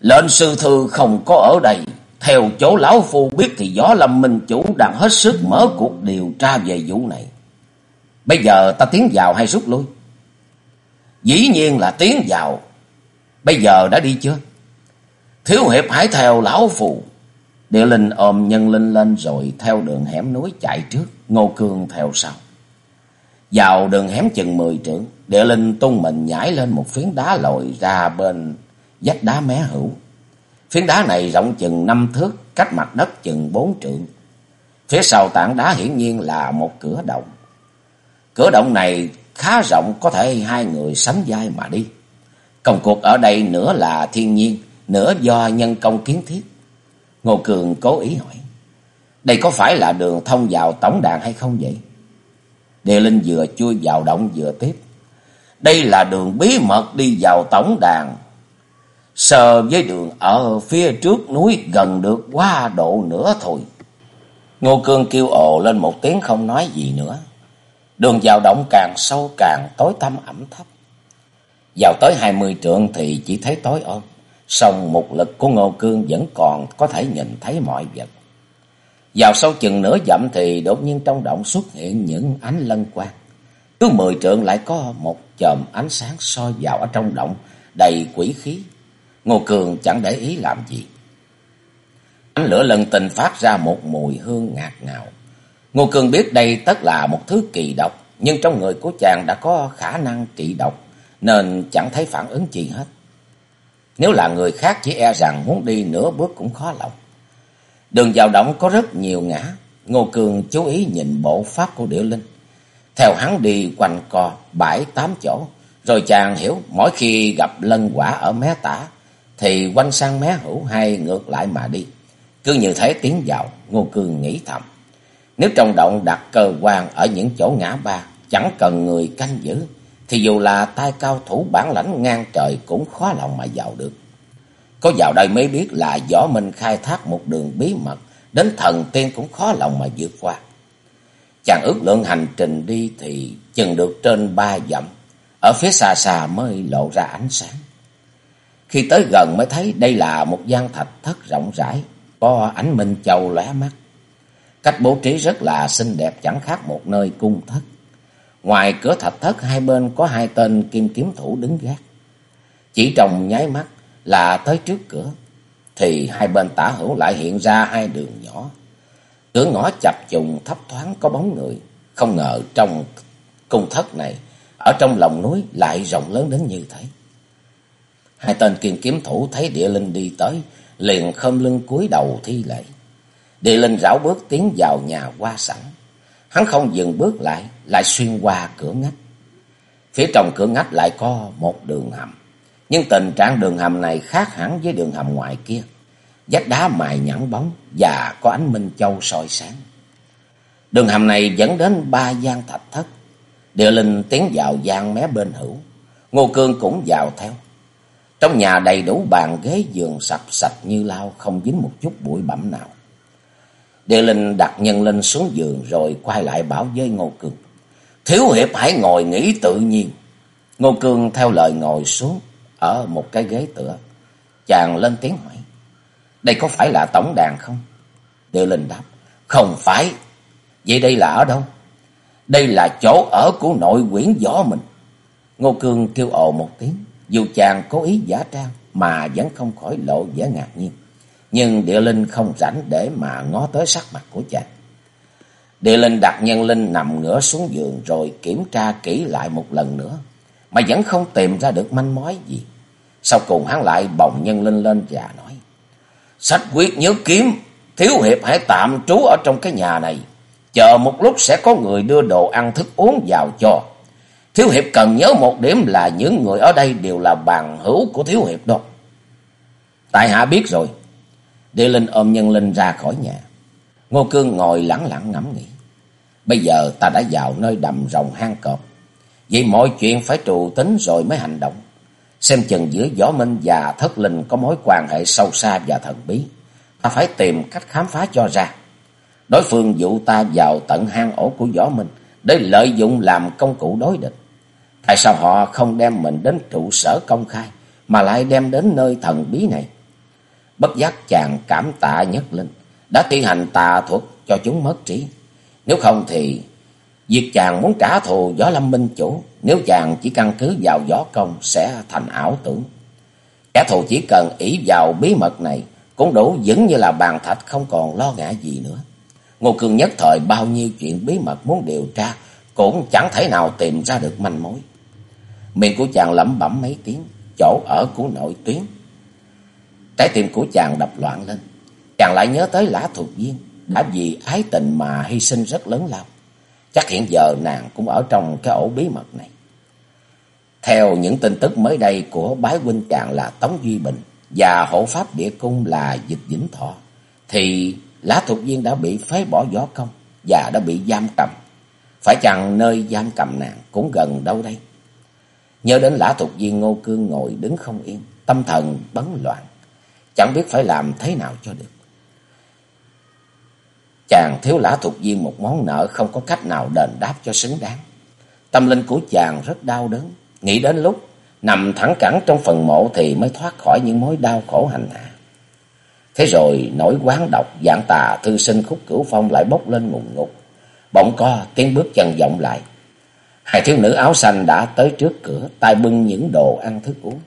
Lệnh sư thư không có ở đây. Theo chỗ lão phu biết thì gió lâm minh chủ đang hết sức mở cuộc điều tra về vụ này. Bây giờ ta tiến vào hay rút lui? Dĩ nhiên là tiến vào. Bây giờ đã đi chưa? Thiếu hiệp hãy theo lão phù. Địa linh ôm nhân linh lên rồi theo đường hẻm núi chạy trước. Ngô Cương theo sau. Vào đường hẻm chừng mười trượng. Địa linh tung mình nhảy lên một phiến đá lồi ra bên vách đá mé hữu. Phiến đá này rộng chừng năm thước, cách mặt đất chừng bốn trượng. Phía sau tảng đá hiển nhiên là một cửa động. Cửa động này khá rộng có thể hai người sánh vai mà đi. Công cuộc ở đây nửa là thiên nhiên, nửa do nhân công kiến thiết. Ngô Cường cố ý hỏi. Đây có phải là đường thông vào tổng đàn hay không vậy? Địa Linh vừa chui vào động vừa tiếp. Đây là đường bí mật đi vào tổng đàn. Sờ với đường ở phía trước núi gần được qua độ nữa thôi. Ngô Cương kêu ồ lên một tiếng không nói gì nữa. Đường vào động càng sâu càng tối tăm ẩm thấp. Vào tới hai mươi trượng thì chỉ thấy tối ôm. Song một lực của Ngô Cương vẫn còn có thể nhìn thấy mọi vật. Vào sâu chừng nửa dặm thì đột nhiên trong động xuất hiện những ánh lân quang. Cứ mười trượng lại có một chòm ánh sáng soi vào ở trong động, đầy quỷ khí. Ngô Cường chẳng để ý làm gì. Ánh lửa lần tình phát ra một mùi hương ngạt ngào. Ngô Cường biết đây tất là một thứ kỳ độc, nhưng trong người của chàng đã có khả năng trị độc, nên chẳng thấy phản ứng gì hết. Nếu là người khác chỉ e rằng muốn đi nửa bước cũng khó lòng. Đường vào động có rất nhiều ngã, Ngô Cường chú ý nhìn bộ pháp của địa linh. Theo hắn đi quanh co bãi tám chỗ, rồi chàng hiểu mỗi khi gặp lân quả ở mé tả, thì quanh sang mé hữu hay ngược lại mà đi. Cứ như thế tiến vào, Ngô Cương nghĩ thầm. Nếu trong động đặt cơ quan ở những chỗ ngã ba, chẳng cần người canh giữ, thì dù là tay cao thủ bản lãnh ngang trời cũng khó lòng mà vào được. Có vào đây mới biết là võ mình khai thác một đường bí mật, đến thần tiên cũng khó lòng mà vượt qua. Chàng ước lượng hành trình đi thì chừng được trên ba dặm, ở phía xa xa mới lộ ra ánh sáng. Khi tới gần mới thấy đây là một gian thạch thất rộng rãi, có ánh minh châu lóe mắt. Cách bố trí rất là xinh đẹp chẳng khác một nơi cung thất. Ngoài cửa thạch thất hai bên có hai tên kim kiếm thủ đứng gác. Chỉ trong nháy mắt là tới trước cửa, thì hai bên tả hữu lại hiện ra hai đường nhỏ. Cửa ngõ chập trùng thấp thoáng có bóng người, không ngờ trong cung thất này, ở trong lòng núi lại rộng lớn đến như thế. Hai tên kiên kiếm thủ thấy địa linh đi tới, liền khom lưng cúi đầu thi lễ. Địa linh rảo bước tiến vào nhà qua sẵn. Hắn không dừng bước lại, lại xuyên qua cửa ngách. Phía trong cửa ngách lại có một đường hầm. Nhưng tình trạng đường hầm này khác hẳn với đường hầm ngoài kia. Vách đá mài nhẵn bóng và có ánh minh châu soi sáng. Đường hầm này dẫn đến ba gian thạch thất. Địa linh tiến vào gian mé bên hữu. Ngô Cương cũng vào theo. Trong nhà đầy đủ bàn ghế giường sạch sạch như lao, không dính một chút bụi bặm nào. Địa linh đặt nhân lên xuống giường rồi quay lại bảo với Ngô Cương. Thiếu hiệp hãy ngồi nghỉ tự nhiên. Ngô Cương theo lời ngồi xuống ở một cái ghế tựa. Chàng lên tiếng hỏi. Đây có phải là tổng đàn không? Địa linh đáp. Không phải. Vậy đây là ở đâu? Đây là chỗ ở của nội quyển võ mình. Ngô Cương kêu ồ một tiếng. Dù chàng cố ý giả trang mà vẫn không khỏi lộ vẻ ngạc nhiên. Nhưng địa linh không rảnh để mà ngó tới sắc mặt của chàng. Địa linh đặt nhân linh nằm ngửa xuống giường rồi kiểm tra kỹ lại một lần nữa. Mà vẫn không tìm ra được manh mối gì. Sau cùng hắn lại bồng nhân linh lên và nói. Sách quyết nhớ kiếm, thiếu hiệp hãy tạm trú ở trong cái nhà này. Chờ một lúc sẽ có người đưa đồ ăn thức uống vào cho. Thiếu hiệp cần nhớ một điểm là những người ở đây đều là bằng hữu của thiếu hiệp đó. Tại hạ biết rồi. Địa linh ôm nhân linh ra khỏi nhà. Ngô Cương ngồi lẳng lặng ngẫm nghĩ. Bây giờ ta đã vào nơi đầm rồng hang cọp. Vậy mọi chuyện phải trù tính rồi mới hành động. Xem chừng giữa võ minh và thất linh có mối quan hệ sâu xa và thần bí. Ta phải tìm cách khám phá cho ra. Đối phương dụ ta vào tận hang ổ của võ minh để lợi dụng làm công cụ đối địch. Tại sao họ không đem mình đến trụ sở công khai, mà lại đem đến nơi thần bí này? Bất giác chàng cảm tạ nhất linh, đã thi hành tà thuật cho chúng mất trí. Nếu không thì, việc chàng muốn trả thù gió lâm minh chủ, nếu chàng chỉ căn cứ vào gió công sẽ thành ảo tưởng. Kẻ thù chỉ cần ý vào bí mật này cũng đủ vững như là bàn thạch, không còn lo ngại gì nữa. Ngô Cương nhất thời bao nhiêu chuyện bí mật muốn điều tra cũng chẳng thể nào tìm ra được manh mối. Miệng của chàng lẩm bẩm mấy tiếng, chỗ ở của nội tuyến. Trái tim của chàng đập loạn lên. Chàng lại nhớ tới lã thuộc viên, đã vì ái tình mà hy sinh rất lớn lao. Chắc hiện giờ nàng cũng ở trong cái ổ bí mật này. Theo những tin tức mới đây của bái huynh chàng là Tống Duy Bình và hộ pháp địa cung là Dịch Vĩnh Thọ, thì Lã Thuộc Viên đã bị phế bỏ võ công và đã bị giam cầm. Phải chăng nơi giam cầm nàng cũng gần đâu đây? Nhớ đến Lã Thuộc Viên Ngô Cương ngồi đứng không yên, tâm thần bấn loạn, chẳng biết phải làm thế nào cho được. Chàng thiếu Lã Thuộc Viên một món nợ không có cách nào đền đáp cho xứng đáng. Tâm linh của chàng rất đau đớn, nghĩ đến lúc nằm thẳng cẳng trong phần mộ thì mới thoát khỏi những mối đau khổ hành hạ. Thế rồi nỗi quán độc dạng tà thư sinh khúc cửu phong lại bốc lên ngùng ngục. Bỗng co tiếng bước chân vọng lại. Hai thiếu nữ áo xanh đã tới trước cửa, tay bưng những đồ ăn thức uống.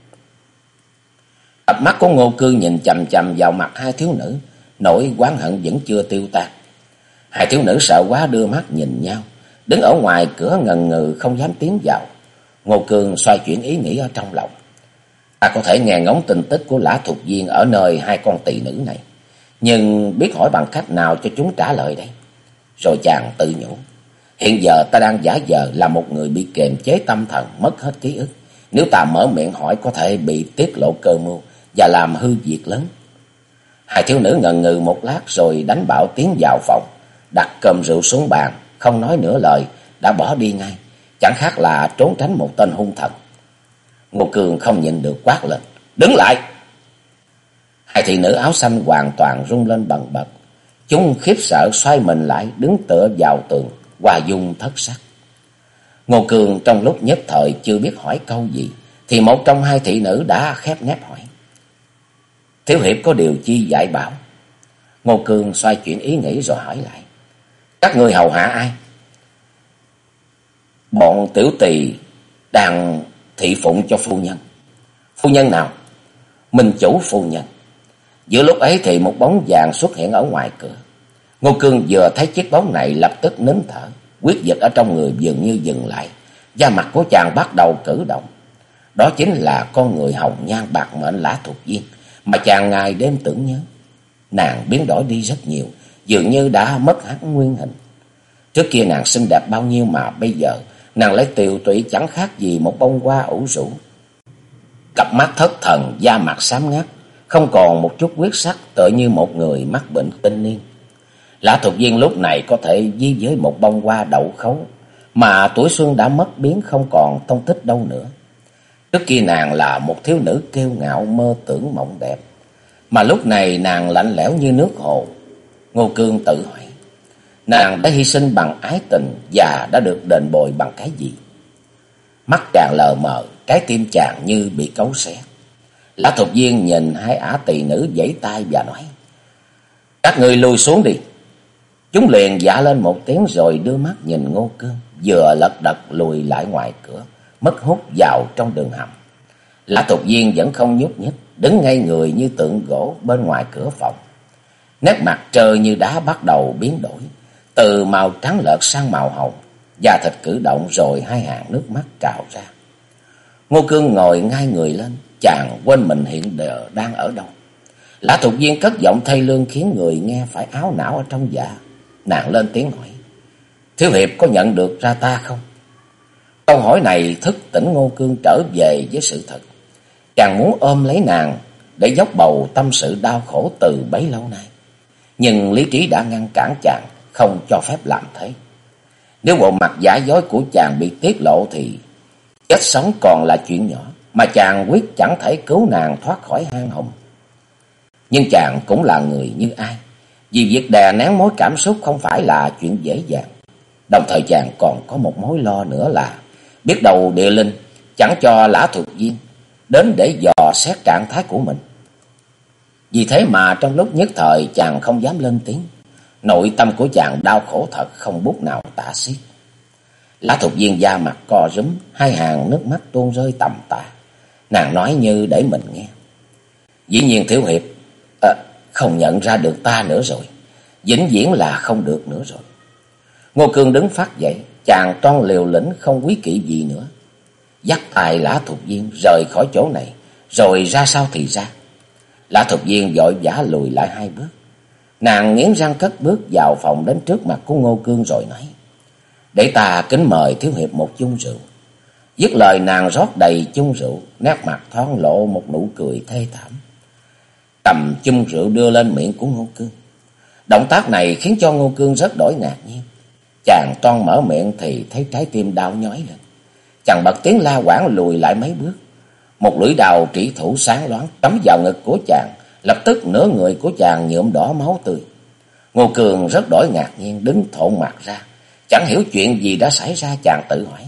Cặp mắt của Ngô Cư nhìn chầm chầm vào mặt hai thiếu nữ, nỗi oán hận vẫn chưa tiêu tan. Hai thiếu nữ sợ quá đưa mắt nhìn nhau, đứng ở ngoài cửa ngần ngừ không dám tiến vào. Ngô Cương xoay chuyển ý nghĩ ở trong lòng. Ta có thể nghe ngóng tin tức của lã thuộc viên ở nơi hai con tỳ nữ này. Nhưng biết hỏi bằng cách nào cho chúng trả lời đây? Rồi chàng tự nhủ. Hiện giờ ta đang giả vờ là một người bị kềm chế tâm thần, mất hết ký ức. Nếu ta mở miệng hỏi có thể bị tiết lộ cơ mưu và làm hư việc lớn. Hai thiếu nữ ngần ngừ một lát rồi đánh bảo tiến vào phòng, đặt cơm rượu xuống bàn, không nói nửa lời, đã bỏ đi ngay. Chẳng khác là trốn tránh một tên hung thần. Ngô Cường không nhịn được quát lên. Đứng lại! Hai thị nữ áo xanh hoàn toàn rung lên bần bật. Chúng khiếp sợ xoay mình lại, đứng tựa vào tường, hòa dung thất sắc. Ngô Cường trong lúc nhất thời chưa biết hỏi câu gì, thì một trong hai thị nữ đã khép nép hỏi. Thiếu hiệp có điều chi dạy bảo? Ngô Cường xoay chuyển ý nghĩ rồi hỏi lại. Các người hầu hạ ai? Bọn tiểu tỳ đang thị phụng cho phu nhân. Phu nhân nào? Minh chủ phu nhân. Giữa lúc ấy thì một bóng vàng xuất hiện ở ngoài cửa. Ngô Cương vừa thấy chiếc bóng này lập tức nín thở. Quyết dịch ở trong người dường như dừng lại. Da mặt của chàng bắt đầu cử động. Đó chính là con người hồng nhan bạc mệnh lã thuộc viên mà chàng ngày đêm tưởng nhớ. Nàng biến đổi đi rất nhiều, dường như đã mất hẳn nguyên hình. Trước kia nàng xinh đẹp bao nhiêu mà bây giờ nàng lấy tiều tụy chẳng khác gì một bông hoa ủ rũ. Cặp mắt thất thần, da mặt xám ngắt, không còn một chút quyết sắc tựa như một người mắc bệnh tinh niên. Lã thuộc viên lúc này có thể di với một bông hoa đậu khấu, mà tuổi xuân đã mất biến không còn thông tích đâu nữa. Trước kia nàng là một thiếu nữ kêu ngạo mơ tưởng mộng đẹp, mà lúc này nàng lạnh lẽo như nước hồ. Ngô Cương tự hỏi, nàng đã hy sinh bằng ái tình và đã được đền bồi bằng cái gì? Mắt chàng lờ mờ, trái tim chàng như bị cấu xé. Lã Thục Viên nhìn hai ả tỳ nữ giãy tay và nói, Các người lùi xuống đi. Chúng liền giả lên một tiếng rồi đưa mắt nhìn Ngô Cương, vừa lật đật lùi lại ngoài cửa, mất hút vào trong đường hầm. Lã Thục Viên vẫn không nhúc nhích, đứng ngay người như tượng gỗ bên ngoài cửa phòng. Nét mặt trơ như đá bắt đầu biến đổi, từ màu trắng lợt sang màu hồng, da thịt cử động rồi hai hàng nước mắt trào ra. Ngô Cương ngồi ngay người lên, chàng quên mình hiện giờ đang ở đâu. Lã Thục Viên cất giọng thay lương khiến người nghe phải áo não ở trong dạ. Nàng lên tiếng hỏi, Thiếu Hiệp có nhận được ra ta không? Câu hỏi này thức tỉnh Ngô Cương trở về với sự thật. Chàng muốn ôm lấy nàng để dốc bầu tâm sự đau khổ từ bấy lâu nay. Nhưng lý trí đã ngăn cản chàng không cho phép làm thế. Nếu bộ mặt giả dối của chàng bị tiết lộ thì chết sống còn là chuyện nhỏ, mà chàng quyết chẳng thể cứu nàng thoát khỏi hang hồng. Nhưng chàng cũng là người như ai, vì việc đè nén mối cảm xúc không phải là chuyện dễ dàng. Đồng thời chàng còn có một mối lo nữa là biết đầu địa linh chẳng cho lã thuộc viên đến để dò xét trạng thái của mình. Vì thế mà trong lúc nhất thời chàng không dám lên tiếng. Nội tâm của chàng đau khổ thật không bút nào tả xiết. Lã thuộc viên da mặt co rúm, hai hàng nước mắt tuôn rơi tầm tà. Nàng nói như để mình nghe. Dĩ nhiên Thiếu Hiệp không nhận ra được ta nữa rồi. Vĩnh viễn là không được nữa rồi. Ngô Cương đứng phát dậy, chàng toan liều lĩnh không quý kỵ gì nữa. Dắt tài lã thuộc viên rời khỏi chỗ này, rồi ra sao thì ra. Lã thuộc viên vội vã lùi lại hai bước. Nàng nghiến răng cất bước vào phòng đến trước mặt của Ngô Cương rồi nói. Để ta kính mời Thiếu Hiệp một chung rượu. Dứt lời nàng rót đầy chung rượu, nét mặt thoáng lộ một nụ cười thê thảm. Cầm chung rượu đưa lên miệng của Ngô Cương. Động tác này khiến cho Ngô Cương rất đổi ngạc nhiên. Chàng toan mở miệng thì thấy trái tim đau nhói lên. Chàng bật tiếng la quảng lùi lại mấy bước. Một lưỡi đào trĩ thủ sáng loáng cắm vào ngực của chàng, lập tức nửa người của chàng nhuộm đỏ máu tươi. Ngô Cường rất đổi ngạc nhiên đứng thộn mặt ra, chẳng hiểu chuyện gì đã xảy ra chàng tự hỏi.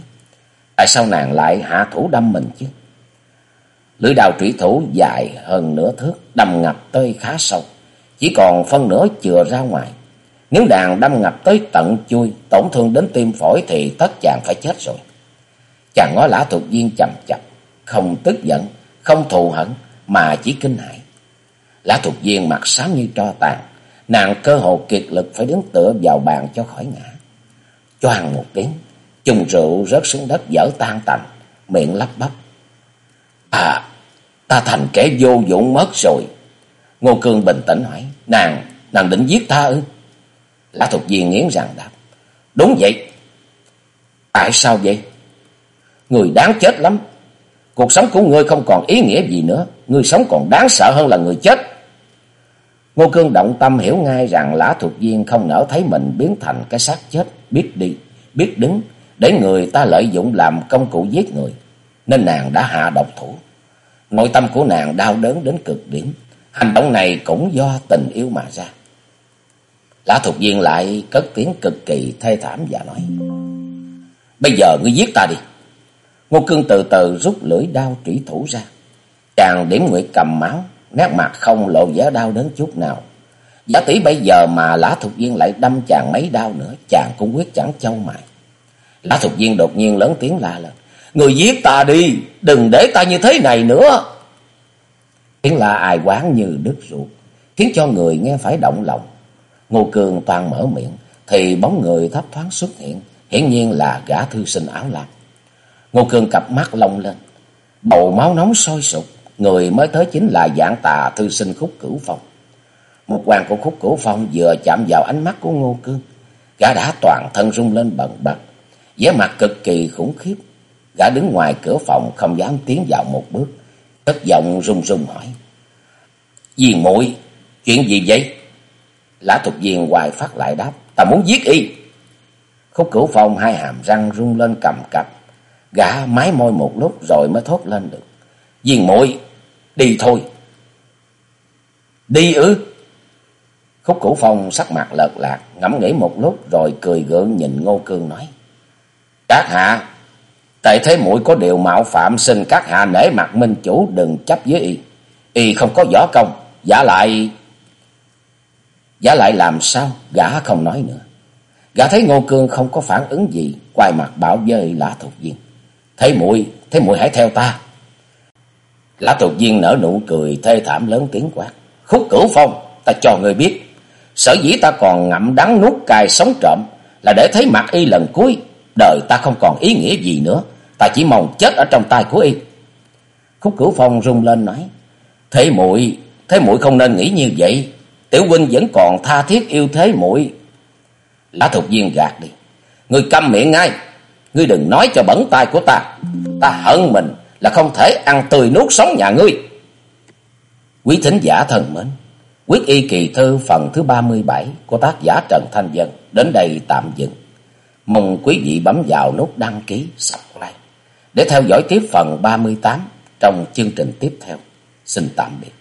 Tại sao nàng lại hạ thủ đâm mình chứ? Lưỡi đào trụy thủ dài hơn nửa thước, đâm ngập tới khá sâu, chỉ còn phân nửa chừa ra ngoài. Nếu đàn đâm ngập tới tận chui, tổn thương đến tim phổi thì tất chàng phải chết rồi. Chàng ngó lã thuộc viên chầm chập, không tức giận, không thù hận, mà chỉ kinh hãi. Lã thuộc viên mặt sáng như tro tàn, Nàng cơ hồ kiệt lực phải đứng tựa vào bàn cho khỏi ngã. Choàng một tiếng, chung rượu rớt xuống đất dở tan tành, miệng lắp bắp. À, ta thành kẻ vô dụng mất rồi. Ngô Cương bình tĩnh hỏi, nàng, nàng định giết ta ư? Lã Thục Viên nghiến răng đáp, đúng vậy. Tại sao vậy? Người đáng chết lắm. Cuộc sống của ngươi không còn ý nghĩa gì nữa. Ngươi sống còn đáng sợ hơn là người chết. Ngô Cương động tâm hiểu ngay rằng Lã Thục Viên không nỡ thấy mình biến thành cái xác chết, biết đi, biết đứng, để người ta lợi dụng làm công cụ giết người. Nên nàng đã hạ độc thủ. Nội tâm của nàng đau đớn đến cực điểm. Hành động này cũng do tình yêu mà ra. Lã Thục Viên lại cất tiếng cực kỳ thê thảm và nói. Bây giờ ngươi giết ta đi. Ngô Cương từ từ rút lưỡi đao trĩ thủ ra. Chàng điểm nguyệt cầm máu, nét mặt không lộ vẻ đau đến chút nào. Giả tỷ bây giờ mà Lã Thục Viên lại đâm chàng mấy đau nữa, chàng cũng quyết chẳng châu mày. Lã Thục Viên đột nhiên lớn tiếng la lên. Người giết ta đi, đừng để ta như thế này nữa. Tiếng la ai quán như đứt ruột, khiến cho người nghe phải động lòng. Ngô Cường toàn mở miệng, thì bóng người thấp thoáng xuất hiện, hiển nhiên là gã thư sinh áo lam. Ngô Cường cặp mắt long lên, bầu máu nóng sôi sục, người mới tới chính là dạng tà thư sinh khúc cửu phong. Một quan của khúc cửu phong vừa chạm vào ánh mắt của Ngô Cương, gã đã toàn thân rung lên bần bật, vẻ mặt cực kỳ khủng khiếp. Gã đứng ngoài cửa phòng không dám tiến vào một bước, cất giọng run run hỏi: "Diên muội, chuyện gì vậy?" Lã Thục Diên hoài phát lại đáp: "Ta muốn giết y." Khúc Cửu Phong hai hàm răng rung lên cầm cập, gã mái môi một lúc rồi mới thốt lên được: "Diên muội, đi thôi." "Đi ư?" Khúc Cửu Phong sắc mặt lợt lạc, ngẫm nghĩ một lúc rồi cười gượng nhìn Ngô Cương nói: "Các hạ, tại thế muội có điều mạo phạm xin các hạ nể mặt minh chủ đừng chấp với y. Y không có võ công, giả lại giả lại làm sao, gã không nói nữa. Gã thấy Ngô Cương không có phản ứng gì, quay mặt bảo với Lã Thục Viên. thấy muội, thấy muội hãy theo ta. Lã Thục Viên nở nụ cười thê thảm lớn tiếng quát. Khúc cửu phong, ta cho người biết. Sở dĩ ta còn ngậm đắng nuốt cay sống trộm là để thấy mặt y lần cuối. Đời ta không còn ý nghĩa gì nữa. Ta chỉ mong chết ở trong tay của y. Khúc cửu phong rung lên nói. Thế muội, thế muội không nên nghĩ như vậy. Tiểu huynh vẫn còn tha thiết yêu thế muội Lã Thục Viên gạt đi. Ngươi câm miệng ngay. Ngươi đừng nói cho bẩn tai của ta. Ta hận mình là không thể ăn tươi nuốt sống nhà ngươi. Quý thính giả thần mến. Quyết y kỳ thư phần thứ 37 của tác giả Trần Thanh Dân đến đây tạm dừng. Mong quý vị bấm vào nút đăng ký, subscribe để theo dõi tiếp phần 38 trong chương trình tiếp theo. Xin tạm biệt.